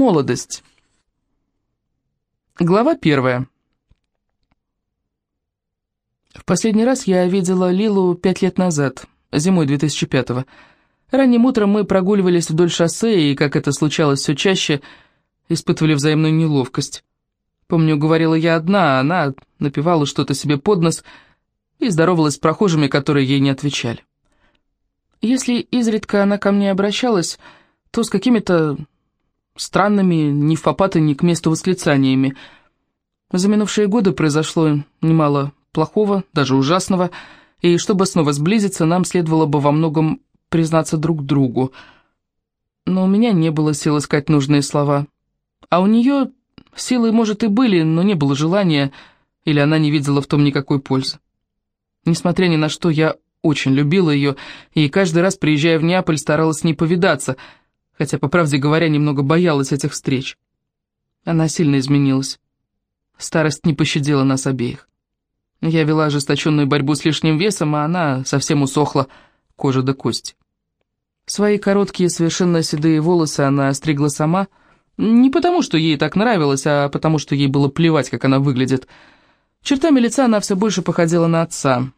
Молодость. Глава первая. В последний раз я видела Лилу пять лет назад, зимой 2005-го. Ранним утром мы прогуливались вдоль шоссе, и, как это случалось все чаще, испытывали взаимную неловкость. Помню, говорила я одна, а она напевала что-то себе под нос и здоровалась с прохожими, которые ей не отвечали. Если изредка она ко мне обращалась, то с какими-то странными ни в попаты, ни к месту восклицаниями. За минувшие годы произошло немало плохого, даже ужасного, и чтобы снова сблизиться, нам следовало бы во многом признаться друг другу. Но у меня не было сил искать нужные слова. А у нее силы, может, и были, но не было желания, или она не видела в том никакой пользы. Несмотря ни на что, я очень любила ее, и каждый раз, приезжая в Неаполь, старалась с ней повидаться — хотя, по правде говоря, немного боялась этих встреч. Она сильно изменилась. Старость не пощадила нас обеих. Я вела ожесточенную борьбу с лишним весом, а она совсем усохла, кожа до кости. Свои короткие, совершенно седые волосы она остригла сама, не потому, что ей так нравилось, а потому, что ей было плевать, как она выглядит. Чертами лица она все больше походила на отца.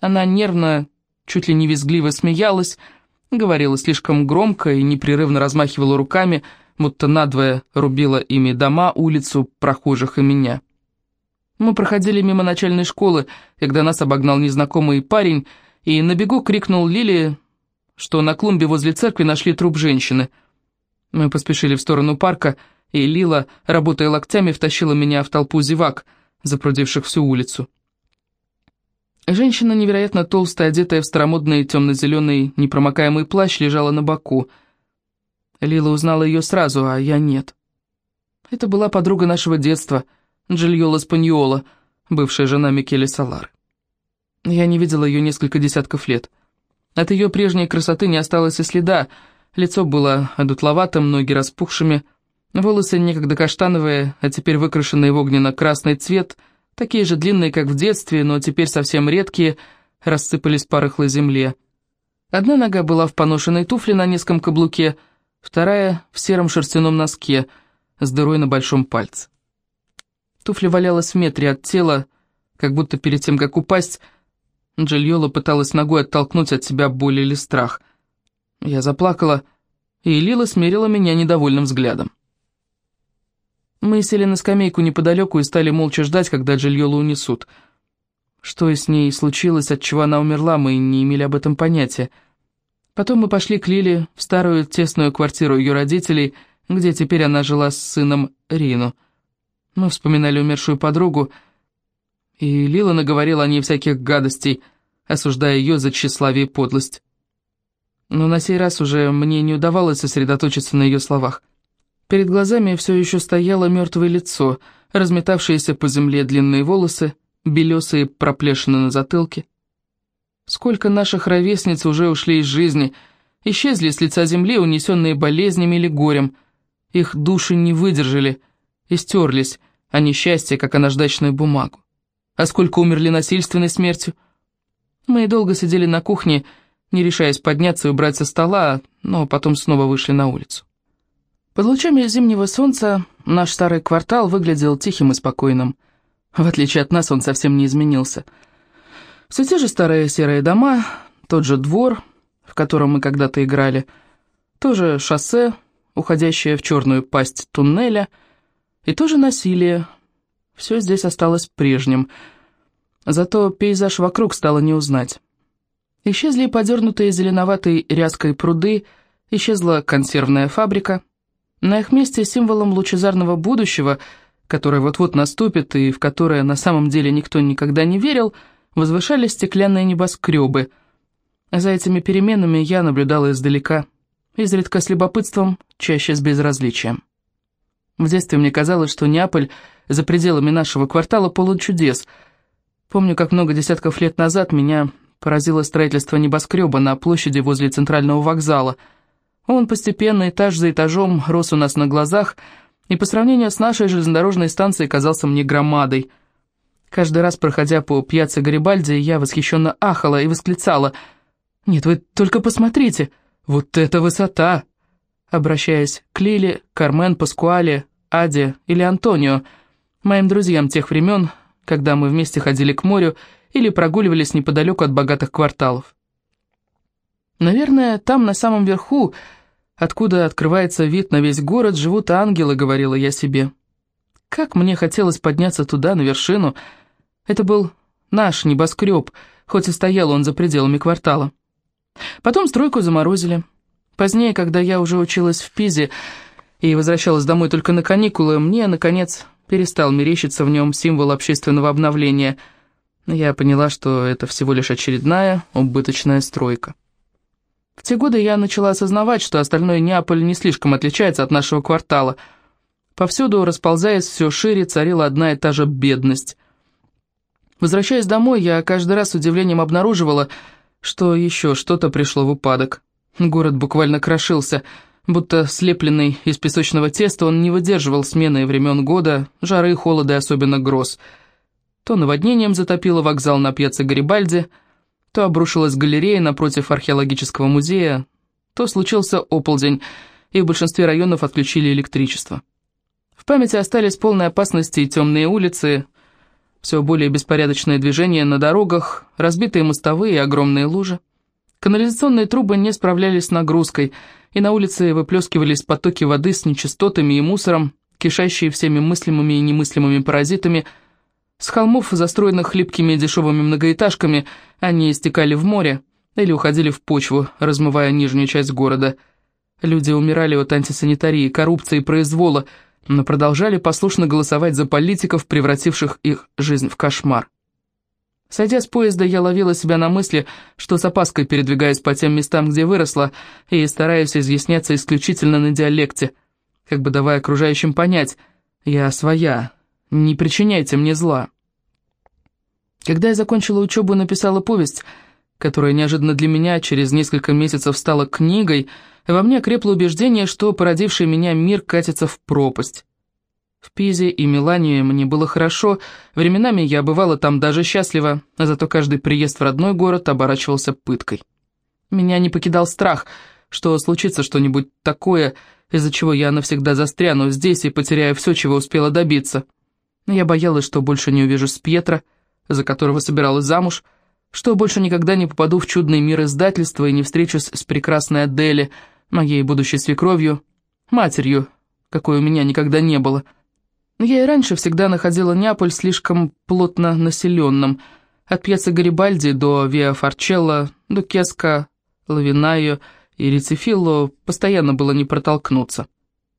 Она нервно, чуть ли не визгливо смеялась, Говорила слишком громко и непрерывно размахивала руками, будто надвое рубила ими дома, улицу, прохожих и меня. Мы проходили мимо начальной школы, когда нас обогнал незнакомый парень, и на бегу крикнул Лили, что на клумбе возле церкви нашли труп женщины. Мы поспешили в сторону парка, и Лила, работая локтями, втащила меня в толпу зевак, запрудивших всю улицу. Женщина, невероятно толстая, одетая в старомодный темно-зеленый непромокаемый плащ, лежала на боку. Лила узнала ее сразу, а я нет. Это была подруга нашего детства, Джильола Спаньола, бывшая жена Микеле Салар. Я не видела ее несколько десятков лет. От ее прежней красоты не осталось и следа. Лицо было одутловатым, ноги распухшими, волосы некогда каштановые, а теперь выкрашенные в огненно-красный цвет — Такие же длинные, как в детстве, но теперь совсем редкие, рассыпались по рыхлой земле. Одна нога была в поношенной туфле на низком каблуке, вторая — в сером шерстяном носке с дырой на большом пальце. Туфля валялась в метре от тела, как будто перед тем, как упасть, Джильола пыталась ногой оттолкнуть от себя боль или страх. Я заплакала, и Лила смерила меня недовольным взглядом. Мы сели на скамейку неподалеку и стали молча ждать, когда Джильолу унесут. Что с ней случилось, от чего она умерла, мы не имели об этом понятия. Потом мы пошли к Лиле в старую тесную квартиру ее родителей, где теперь она жила с сыном Рину. Мы вспоминали умершую подругу, и Лила наговорила о ней всяких гадостей, осуждая ее за тщеславие и подлость. Но на сей раз уже мне не удавалось сосредоточиться на ее словах. Перед глазами все еще стояло мертвое лицо, разметавшиеся по земле длинные волосы, белесые проплешины на затылке. Сколько наших ровесниц уже ушли из жизни, исчезли с лица земли, унесенные болезнями или горем. Их души не выдержали и стерлись, а несчастье, как о наждачную бумагу. А сколько умерли насильственной смертью? Мы долго сидели на кухне, не решаясь подняться и убрать со стола, но потом снова вышли на улицу. Под лучами зимнего солнца наш старый квартал выглядел тихим и спокойным. В отличие от нас, он совсем не изменился. Все те же старые серые дома, тот же двор, в котором мы когда-то играли, то же шоссе, уходящее в черную пасть туннеля, и то же насилие. Все здесь осталось прежним. Зато пейзаж вокруг стало не узнать. Исчезли подернутые зеленоватой ряской пруды, исчезла консервная фабрика — на их месте символом лучезарного будущего, которое вот-вот наступит и в которое на самом деле никто никогда не верил, возвышались стеклянные небоскребы. За этими переменами я наблюдала издалека, изредка с любопытством, чаще с безразличием. В детстве мне казалось, что Неаполь за пределами нашего квартала полон чудес. Помню, как много десятков лет назад меня поразило строительство небоскреба на площади возле центрального вокзала – он постепенно, этаж за этажом, рос у нас на глазах, и по сравнению с нашей железнодорожной станцией казался мне громадой. Каждый раз, проходя по пьяце Гарибальди, я восхищенно ахала и восклицала. «Нет, вы только посмотрите, вот это высота! обращаясь к Лиле, Кармен, Паскуале, Аде или Антонио, моим друзьям тех времен, когда мы вместе ходили к морю или прогуливались неподалеку от богатых кварталов. «Наверное, там, на самом верху, откуда открывается вид на весь город, живут ангелы», — говорила я себе. Как мне хотелось подняться туда, на вершину. Это был наш небоскреб, хоть и стоял он за пределами квартала. Потом стройку заморозили. Позднее, когда я уже училась в Пизе и возвращалась домой только на каникулы, мне, наконец, перестал мерещиться в нем символ общественного обновления. Я поняла, что это всего лишь очередная убыточная стройка. В те годы я начала осознавать, что остальной Неаполь не слишком отличается от нашего квартала. Повсюду, расползаясь все шире, царила одна и та же бедность. Возвращаясь домой, я каждый раз с удивлением обнаруживала, что еще что-то пришло в упадок. Город буквально крошился, будто слепленный из песочного теста, он не выдерживал смены времен года, жары, холода и особенно гроз. То наводнением затопило вокзал на пьяце Гарибальди, то обрушилась галерея напротив археологического музея, то случился оползень, и в большинстве районов отключили электричество. В памяти остались полные опасности и темные улицы, все более беспорядочное движение на дорогах, разбитые мостовые и огромные лужи. Канализационные трубы не справлялись с нагрузкой, и на улице выплескивались потоки воды с нечистотами и мусором, кишащие всеми мыслимыми и немыслимыми паразитами. С холмов, застроенных хлипкими дешевыми многоэтажками, они истекали в море или уходили в почву, размывая нижнюю часть города. Люди умирали от антисанитарии, коррупции и произвола – но продолжали послушно голосовать за политиков, превративших их жизнь в кошмар. Сойдя с поезда, я ловила себя на мысли, что с опаской передвигаюсь по тем местам, где выросла, и стараюсь изъясняться исключительно на диалекте, как бы давая окружающим понять «я своя, не причиняйте мне зла». Когда я закончила учебу и написала повесть, которая неожиданно для меня через несколько месяцев стала книгой, во мне крепло убеждение, что породивший меня мир катится в пропасть. В Пизе и Милане мне было хорошо, временами я бывала там даже счастлива, а зато каждый приезд в родной город оборачивался пыткой. Меня не покидал страх, что случится что-нибудь такое, из-за чего я навсегда застряну здесь и потеряю все, чего успела добиться. Я боялась, что больше не увижу Спьетра, за которого собиралась замуж, что больше никогда не попаду в чудный мир издательства и не встречусь с прекрасной Адели, моей будущей свекровью, матерью, какой у меня никогда не было. Я и раньше всегда находила Неаполь слишком плотно населенным, от пьяца Гарибальди до Виа Форчелло, до Кеска, Лавинайо и Рицефилло постоянно было не протолкнуться.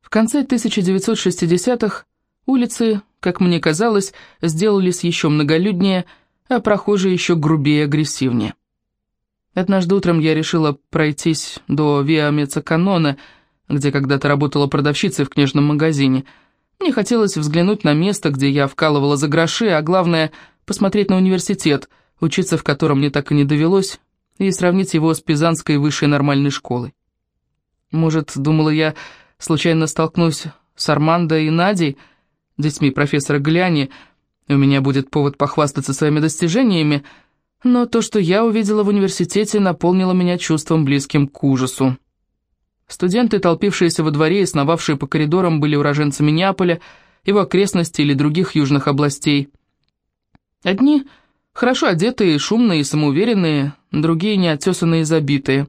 В конце 1960-х улицы, как мне казалось, сделались еще многолюднее, а прохожие еще грубее и агрессивнее. Однажды утром я решила пройтись до Виа Мецаканона, где когда-то работала продавщицей в книжном магазине. Мне хотелось взглянуть на место, где я вкалывала за гроши, а главное — посмотреть на университет, учиться в котором мне так и не довелось, и сравнить его с Пизанской высшей нормальной школой. Может, думала я, случайно столкнусь с Армандо и Надей, детьми профессора Гляни, и у меня будет повод похвастаться своими достижениями — но то, что я увидела в университете, наполнило меня чувством близким к ужасу. Студенты, толпившиеся во дворе и сновавшие по коридорам, были уроженцами Неаполя, его окрестностей или других южных областей. Одни хорошо одетые, шумные и самоуверенные, другие неотесанные и забитые.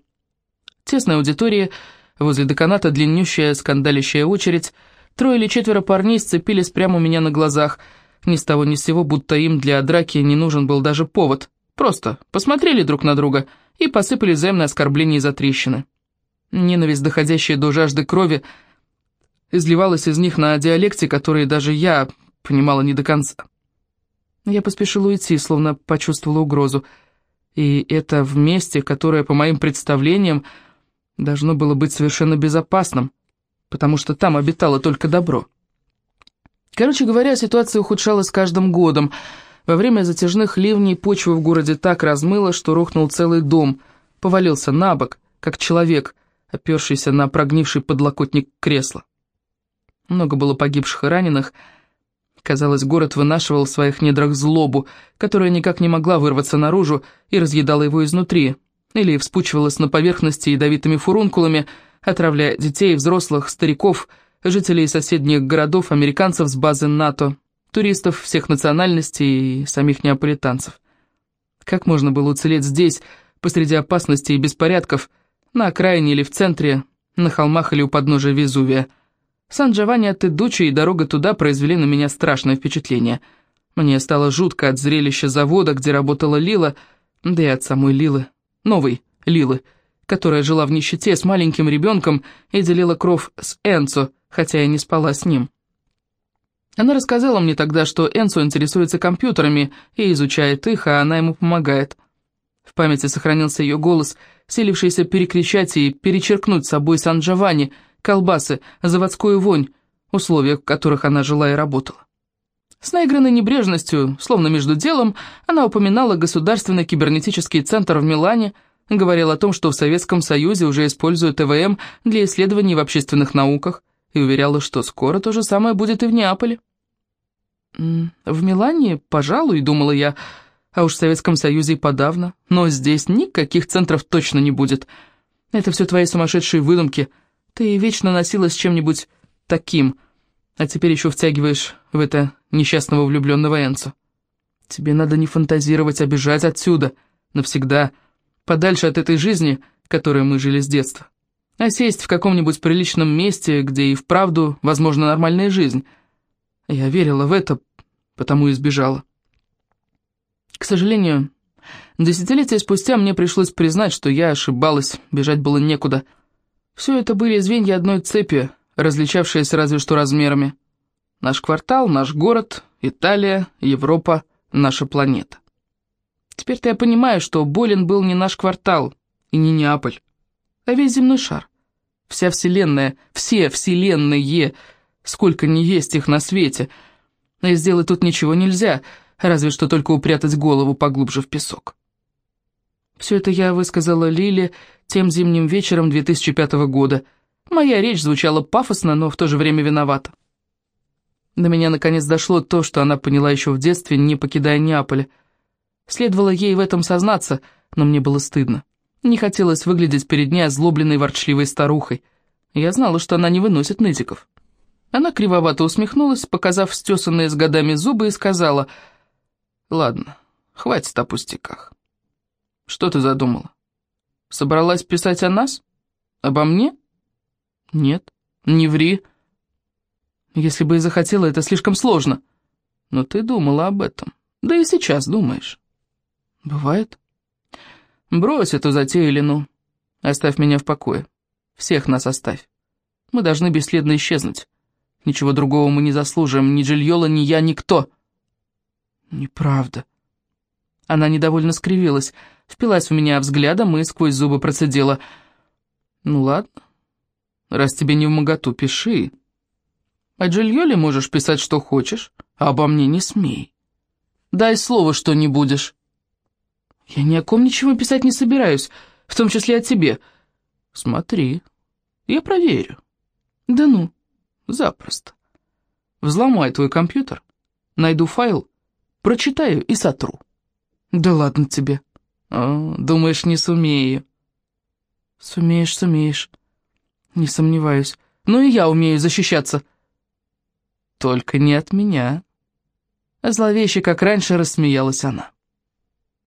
Тесная аудитория, возле деканата длиннющая скандалящая очередь, трое или четверо парней сцепились прямо у меня на глазах, ни с того ни с сего, будто им для драки не нужен был даже повод. Просто посмотрели друг на друга и посыпали взаимные оскорбления за трещины. Ненависть, доходящая до жажды крови, изливалась из них на диалекте, который даже я понимала не до конца. Я поспешила уйти, словно почувствовала угрозу. И это в месте, которое, по моим представлениям, должно было быть совершенно безопасным, потому что там обитало только добро. Короче говоря, ситуация ухудшалась с каждым годом — во время затяжных ливней почву в городе так размыло, что рухнул целый дом, повалился на бок, как человек, опершийся на прогнивший подлокотник кресла. Много было погибших и раненых. Казалось, город вынашивал в своих недрах злобу, которая никак не могла вырваться наружу и разъедала его изнутри, или вспучивалась на поверхности ядовитыми фурункулами, отравляя детей, взрослых, стариков, жителей соседних городов, американцев с базы НАТО, туристов всех национальностей и самих неаполитанцев. Как можно было уцелеть здесь, посреди опасностей и беспорядков, на окраине или в центре, на холмах или у подножия Везувия? Сан-Джованни от Идучи и дорога туда произвели на меня страшное впечатление. Мне стало жутко от зрелища завода, где работала Лила, да и от самой Лилы, новой Лилы, которая жила в нищете с маленьким ребенком и делила кров с Энцо, хотя и не спала с ним. Она рассказала мне тогда, что Энсо интересуется компьютерами и изучает их, а она ему помогает. В памяти сохранился ее голос, силившийся перекричать и перечеркнуть собой Сан-Джованни, колбасы, заводскую вонь, условия, в которых она жила и работала. С наигранной небрежностью, словно между делом, она упоминала Государственный кибернетический центр в Милане, говорила о том, что в Советском Союзе уже используют ЭВМ для исследований в общественных науках, и уверяла, что скоро то же самое будет и в Неаполе. «В Милане, пожалуй, — думала я, — а уж в Советском Союзе и подавно, но здесь никаких центров точно не будет. Это все твои сумасшедшие выдумки. Ты вечно носилась чем-нибудь таким, а теперь еще втягиваешь в это несчастного влюбленного Энцо. Тебе надо не фантазировать, а бежать отсюда, навсегда, подальше от этой жизни, которой мы жили с детства а сесть в каком-нибудь приличном месте, где и вправду возможна нормальная жизнь. Я верила в это, потому и сбежала. К сожалению, десятилетия спустя мне пришлось признать, что я ошибалась, бежать было некуда. Все это были звенья одной цепи, различавшиеся разве что размерами. Наш квартал, наш город, Италия, Европа, наша планета. Теперь-то я понимаю, что болен был не наш квартал и не Неаполь а весь земной шар. Вся Вселенная, все Вселенные, сколько ни есть их на свете. И сделать тут ничего нельзя, разве что только упрятать голову поглубже в песок. Все это я высказала Лиле тем зимним вечером 2005 года. Моя речь звучала пафосно, но в то же время виновата. До меня наконец дошло то, что она поняла еще в детстве, не покидая Неаполя. Следовало ей в этом сознаться, но мне было стыдно. Не хотелось выглядеть перед ней озлобленной ворчливой старухой. Я знала, что она не выносит нытиков. Она кривовато усмехнулась, показав стесанные с годами зубы, и сказала, «Ладно, хватит о пустяках. Что ты задумала? Собралась писать о нас? Обо мне? Нет, не ври. Если бы и захотела, это слишком сложно. Но ты думала об этом. Да и сейчас думаешь. Бывает. «Брось эту затею, Лену. Оставь меня в покое. Всех нас оставь. Мы должны бесследно исчезнуть. Ничего другого мы не заслуживаем, ни Джильола, ни я, никто». «Неправда». Она недовольно скривилась, впилась в меня взглядом и сквозь зубы процедила. «Ну ладно, раз тебе не в моготу, пиши. О Джильоле можешь писать, что хочешь, а обо мне не смей. Дай слово, что не будешь». «Я ни о ком ничего писать не собираюсь, в том числе о тебе». «Смотри, я проверю». «Да ну, запросто. Взломай твой компьютер, найду файл, прочитаю и сотру». «Да ладно тебе». «О, думаешь, не сумею?» «Сумеешь, сумеешь. Не сомневаюсь. Ну и я умею защищаться». «Только не от меня». Зловеще, как раньше, рассмеялась она.